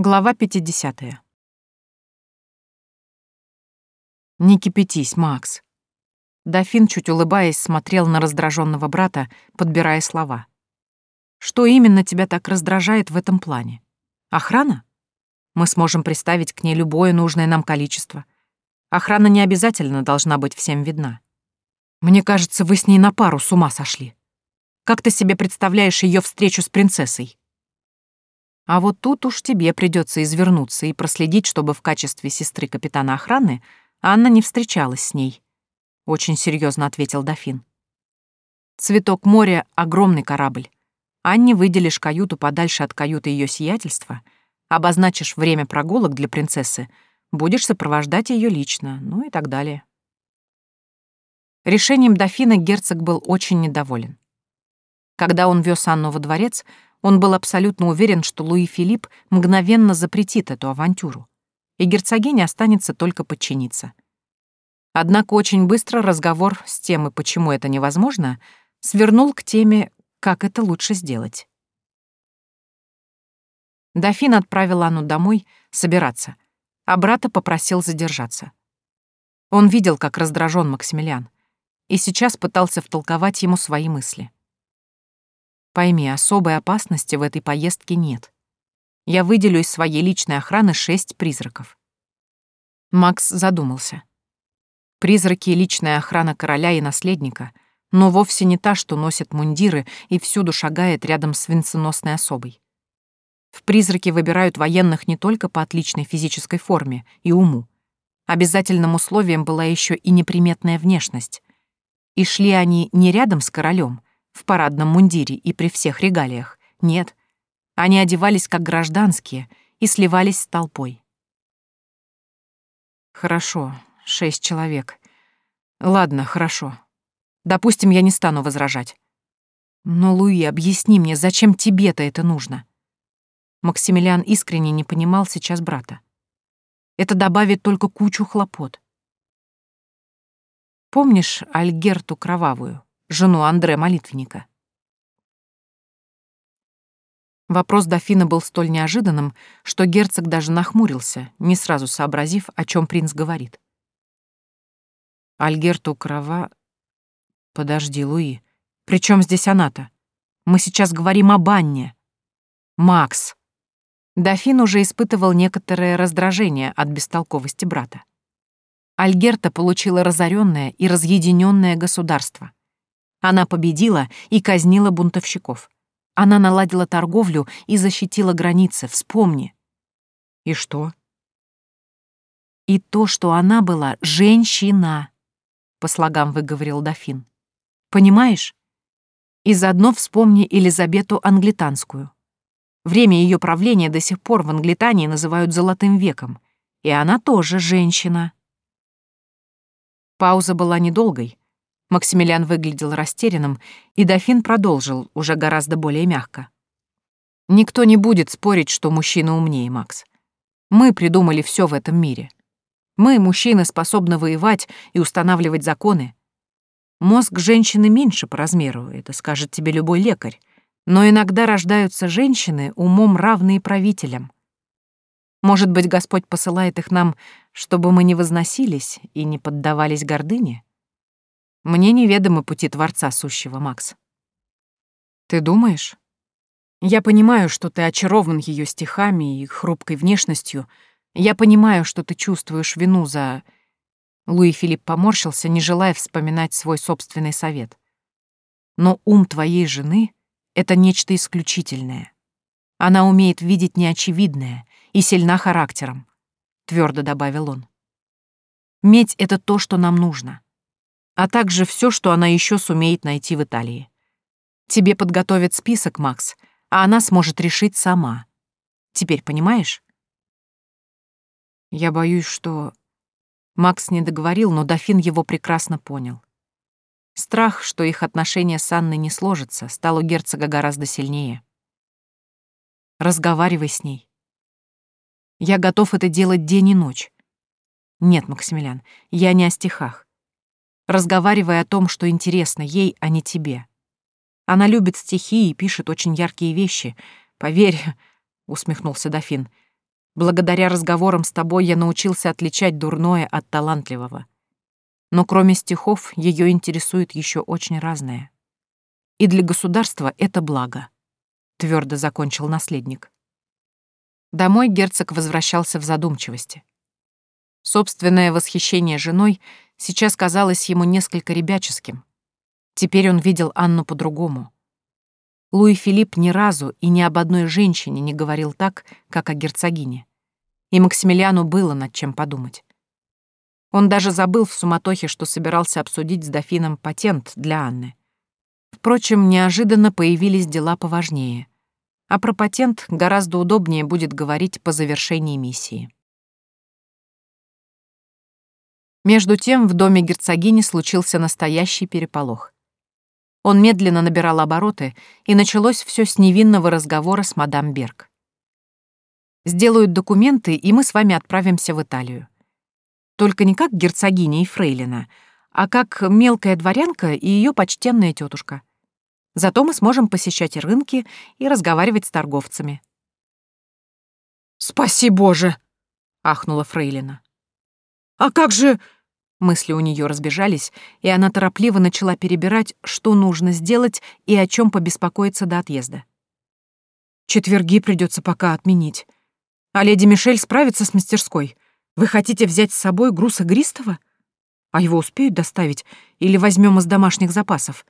Глава 50. «Не кипятись, Макс». Дофин, чуть улыбаясь, смотрел на раздраженного брата, подбирая слова. «Что именно тебя так раздражает в этом плане? Охрана? Мы сможем приставить к ней любое нужное нам количество. Охрана не обязательно должна быть всем видна. Мне кажется, вы с ней на пару с ума сошли. Как ты себе представляешь ее встречу с принцессой?» А вот тут уж тебе придется извернуться и проследить, чтобы в качестве сестры капитана охраны Анна не встречалась с ней. Очень серьезно ответил дофин. Цветок моря — огромный корабль. Анне выделишь каюту подальше от каюты ее сиятельства, обозначишь время прогулок для принцессы, будешь сопровождать ее лично, ну и так далее. Решением дофина герцог был очень недоволен. Когда он вез Анну во дворец, он был абсолютно уверен, что Луи Филипп мгновенно запретит эту авантюру, и герцогине останется только подчиниться. Однако очень быстро разговор с тем и почему это невозможно свернул к теме, как это лучше сделать. Дофин отправил Анну домой собираться, а брата попросил задержаться. Он видел, как раздражен Максимилиан, и сейчас пытался втолковать ему свои мысли. Пойми, особой опасности в этой поездке нет. Я выделю из своей личной охраны шесть призраков. Макс задумался. Призраки — личная охрана короля и наследника, но вовсе не та, что носит мундиры и всюду шагает рядом с венценосной особой. В призраки выбирают военных не только по отличной физической форме и уму. Обязательным условием была еще и неприметная внешность. И шли они не рядом с королем, в парадном мундире и при всех регалиях. Нет, они одевались как гражданские и сливались с толпой. Хорошо, шесть человек. Ладно, хорошо. Допустим, я не стану возражать. Но, Луи, объясни мне, зачем тебе-то это нужно? Максимилиан искренне не понимал сейчас брата. Это добавит только кучу хлопот. Помнишь Альгерту Кровавую? Жену Андре Молитвенника. Вопрос дофина был столь неожиданным, что герцог даже нахмурился, не сразу сообразив, о чем принц говорит. Альгерту Крова... Подожди, Луи. При чем здесь она-то? Мы сейчас говорим об Анне. Макс. Дофин уже испытывал некоторое раздражение от бестолковости брата. Альгерта получила разоренное и разъединенное государство. Она победила и казнила бунтовщиков. Она наладила торговлю и защитила границы, вспомни. И что? И то, что она была женщина, по слогам выговорил дофин. Понимаешь? И заодно вспомни Елизавету Англитанскую. Время ее правления до сих пор в Англитании называют «золотым веком», и она тоже женщина. Пауза была недолгой, Максимилиан выглядел растерянным, и дофин продолжил, уже гораздо более мягко. «Никто не будет спорить, что мужчина умнее, Макс. Мы придумали все в этом мире. Мы, мужчины, способны воевать и устанавливать законы. Мозг женщины меньше по размеру, это скажет тебе любой лекарь. Но иногда рождаются женщины, умом равные правителям. Может быть, Господь посылает их нам, чтобы мы не возносились и не поддавались гордыне?» Мне неведомы пути Творца Сущего, Макс. Ты думаешь? Я понимаю, что ты очарован ее стихами и хрупкой внешностью. Я понимаю, что ты чувствуешь вину за... Луи Филипп поморщился, не желая вспоминать свой собственный совет. Но ум твоей жены — это нечто исключительное. Она умеет видеть неочевидное и сильна характером, — твердо добавил он. Медь — это то, что нам нужно а также все, что она еще сумеет найти в Италии. Тебе подготовят список, Макс, а она сможет решить сама. Теперь понимаешь? Я боюсь, что... Макс не договорил, но дофин его прекрасно понял. Страх, что их отношения с Анной не сложатся, стал у герцога гораздо сильнее. Разговаривай с ней. Я готов это делать день и ночь. Нет, Максимилиан, я не о стихах разговаривая о том, что интересно ей, а не тебе. Она любит стихи и пишет очень яркие вещи. Поверь, — усмехнулся дофин, Благодаря разговорам с тобой я научился отличать дурное от талантливого. Но кроме стихов ее интересует еще очень разное. И для государства это благо, твердо закончил наследник. Домой герцог возвращался в задумчивости. Собственное восхищение женой сейчас казалось ему несколько ребяческим. Теперь он видел Анну по-другому. Луи Филипп ни разу и ни об одной женщине не говорил так, как о герцогине. И Максимилиану было над чем подумать. Он даже забыл в суматохе, что собирался обсудить с дофином патент для Анны. Впрочем, неожиданно появились дела поважнее. А про патент гораздо удобнее будет говорить по завершении миссии. Между тем в доме герцогини случился настоящий переполох. Он медленно набирал обороты, и началось все с невинного разговора с мадам Берг. «Сделают документы, и мы с вами отправимся в Италию. Только не как герцогиня и фрейлина, а как мелкая дворянка и ее почтенная тетушка. Зато мы сможем посещать рынки и разговаривать с торговцами». «Спаси Боже!» — ахнула фрейлина. «А как же...» Мысли у нее разбежались, и она торопливо начала перебирать, что нужно сделать и о чем побеспокоиться до отъезда. «Четверги придется пока отменить. А леди Мишель справится с мастерской. Вы хотите взять с собой груз игристого? А его успеют доставить или возьмем из домашних запасов?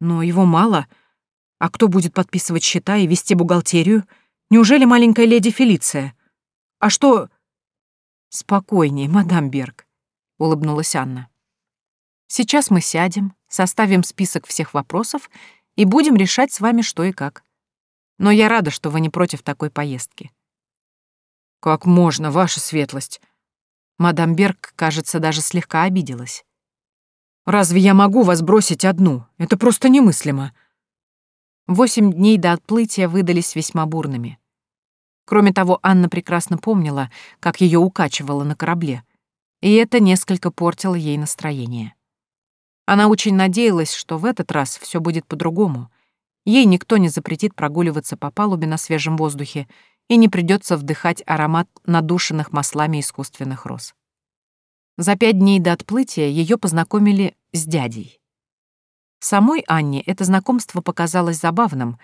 Но его мало. А кто будет подписывать счета и вести бухгалтерию? Неужели маленькая леди Фелиция? А что...» «Спокойнее, мадам Берг. — улыбнулась Анна. «Сейчас мы сядем, составим список всех вопросов и будем решать с вами что и как. Но я рада, что вы не против такой поездки». «Как можно, ваша светлость?» Мадам Берг, кажется, даже слегка обиделась. «Разве я могу вас бросить одну? Это просто немыслимо». Восемь дней до отплытия выдались весьма бурными. Кроме того, Анна прекрасно помнила, как ее укачивало на корабле — и это несколько портило ей настроение. Она очень надеялась, что в этот раз все будет по-другому. Ей никто не запретит прогуливаться по палубе на свежем воздухе и не придется вдыхать аромат надушенных маслами искусственных роз. За пять дней до отплытия ее познакомили с дядей. Самой Анне это знакомство показалось забавным,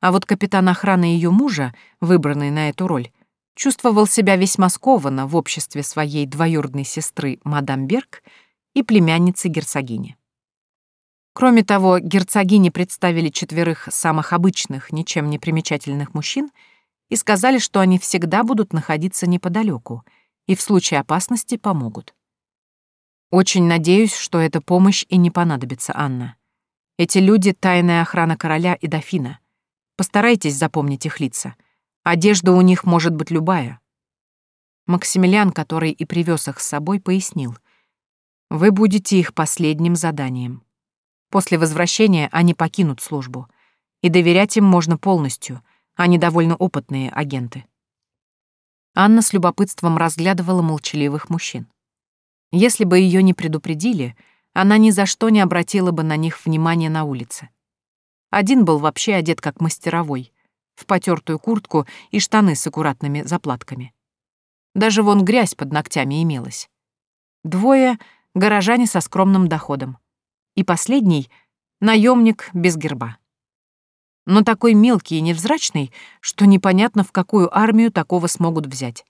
а вот капитан охраны ее мужа, выбранный на эту роль, чувствовал себя весьма скованно в обществе своей двоюродной сестры мадам Берг и племянницы герцогини. Кроме того, герцогини представили четверых самых обычных, ничем не примечательных мужчин и сказали, что они всегда будут находиться неподалеку и в случае опасности помогут. Очень надеюсь, что эта помощь и не понадобится, Анна. Эти люди — тайная охрана короля и дофина. Постарайтесь запомнить их лица — Одежда у них может быть любая. Максимилиан, который и привез их с собой, пояснил. Вы будете их последним заданием. После возвращения они покинут службу. И доверять им можно полностью, они довольно опытные агенты. Анна с любопытством разглядывала молчаливых мужчин. Если бы ее не предупредили, она ни за что не обратила бы на них внимания на улице. Один был вообще одет как мастеровой, в потертую куртку и штаны с аккуратными заплатками. Даже вон грязь под ногтями имелась. Двое — горожане со скромным доходом. И последний — наемник без герба. Но такой мелкий и невзрачный, что непонятно, в какую армию такого смогут взять.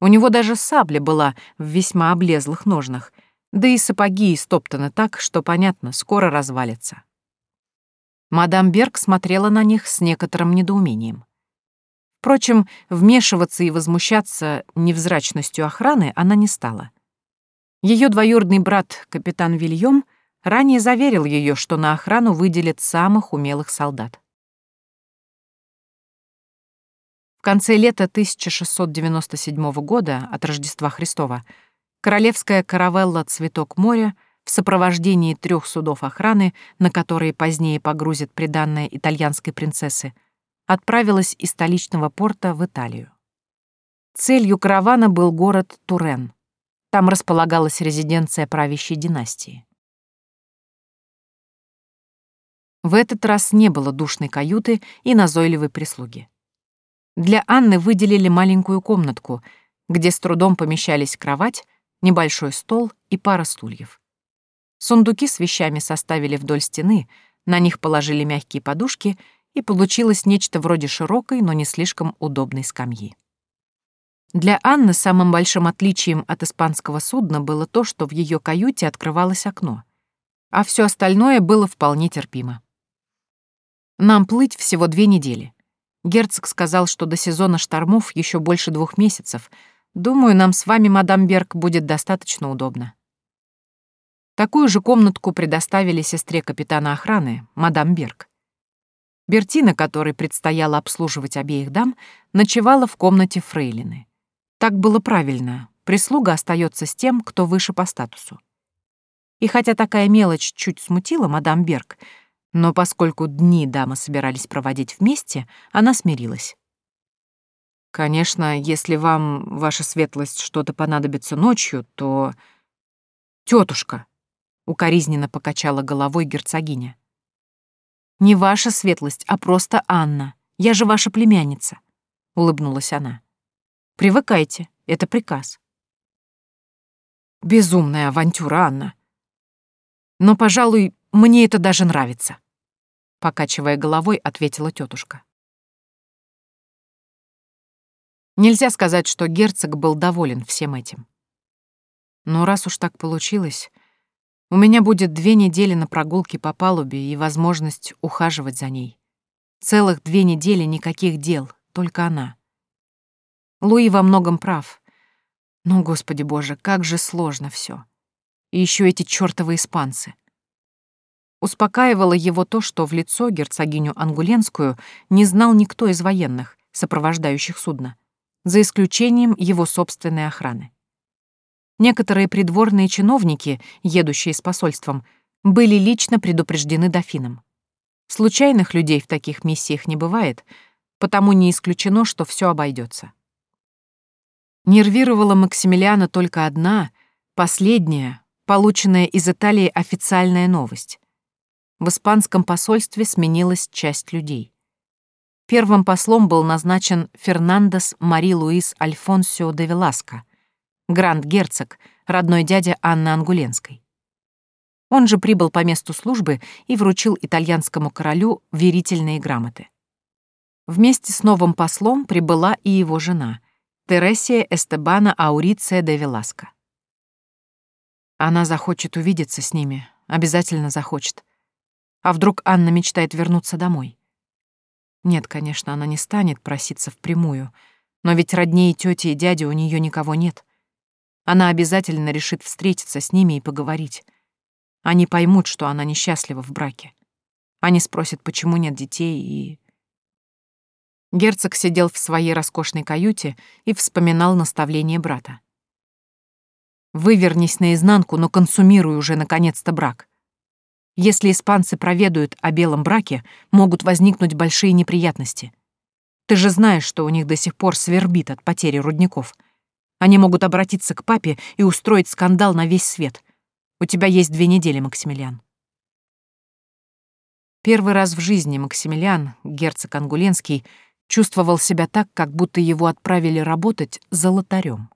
У него даже сабля была в весьма облезлых ножнах, да и сапоги истоптаны так, что, понятно, скоро развалится. Мадам Берг смотрела на них с некоторым недоумением. Впрочем, вмешиваться и возмущаться невзрачностью охраны она не стала. Ее двоюродный брат, капитан Вильем, ранее заверил ее, что на охрану выделят самых умелых солдат. В конце лета 1697 года от Рождества Христова королевская каравелла «Цветок моря» в сопровождении трех судов охраны, на которые позднее погрузят приданное итальянской принцессы, отправилась из столичного порта в Италию. Целью каравана был город Турен. Там располагалась резиденция правящей династии. В этот раз не было душной каюты и назойливой прислуги. Для Анны выделили маленькую комнатку, где с трудом помещались кровать, небольшой стол и пара стульев. Сундуки с вещами составили вдоль стены, на них положили мягкие подушки, и получилось нечто вроде широкой, но не слишком удобной скамьи. Для Анны самым большим отличием от испанского судна было то, что в ее каюте открывалось окно, а все остальное было вполне терпимо. Нам плыть всего две недели. Герцог сказал, что до сезона штормов еще больше двух месяцев. Думаю, нам с вами, мадам Берг, будет достаточно удобно. Такую же комнатку предоставили сестре капитана охраны, мадам Берг. Бертина, которой предстояло обслуживать обеих дам, ночевала в комнате фрейлины. Так было правильно, прислуга остается с тем, кто выше по статусу. И хотя такая мелочь чуть смутила мадам Берг, но поскольку дни дамы собирались проводить вместе, она смирилась. «Конечно, если вам, ваша светлость, что-то понадобится ночью, то...» «Тётушка!» — укоризненно покачала головой герцогиня. «Не ваша светлость, а просто Анна. Я же ваша племянница», — улыбнулась она. «Привыкайте, это приказ». «Безумная авантюра, Анна. Но, пожалуй, мне это даже нравится», — покачивая головой, ответила тетушка. Нельзя сказать, что герцог был доволен всем этим. Но раз уж так получилось, у меня будет две недели на прогулке по палубе и возможность ухаживать за ней. Целых две недели никаких дел, только она. Луи во многом прав. Но, господи боже, как же сложно все. И еще эти чертовы испанцы. Успокаивало его то, что в лицо герцогиню Ангуленскую не знал никто из военных, сопровождающих судно, за исключением его собственной охраны. Некоторые придворные чиновники, едущие с посольством, были лично предупреждены дофином. Случайных людей в таких миссиях не бывает, потому не исключено, что все обойдется. Нервировала Максимилиана только одна, последняя, полученная из Италии официальная новость. В испанском посольстве сменилась часть людей. Первым послом был назначен Фернандес Мари Луис Альфонсио де Веласко, гранд-герцог, родной дядя Анны Ангуленской. Он же прибыл по месту службы и вручил итальянскому королю верительные грамоты. Вместе с новым послом прибыла и его жена, Тересия Эстебана Ауриция де Веласко. Она захочет увидеться с ними, обязательно захочет. А вдруг Анна мечтает вернуться домой? Нет, конечно, она не станет проситься впрямую, но ведь роднее тети и дяди у нее никого нет. Она обязательно решит встретиться с ними и поговорить. Они поймут, что она несчастлива в браке. Они спросят, почему нет детей, и... Герцог сидел в своей роскошной каюте и вспоминал наставление брата. «Вывернись наизнанку, но консумируй уже, наконец-то, брак. Если испанцы проведают о белом браке, могут возникнуть большие неприятности. Ты же знаешь, что у них до сих пор свербит от потери рудников». Они могут обратиться к папе и устроить скандал на весь свет. У тебя есть две недели, Максимилиан. Первый раз в жизни Максимилиан, герцог Ангуленский, чувствовал себя так, как будто его отправили работать золотарем.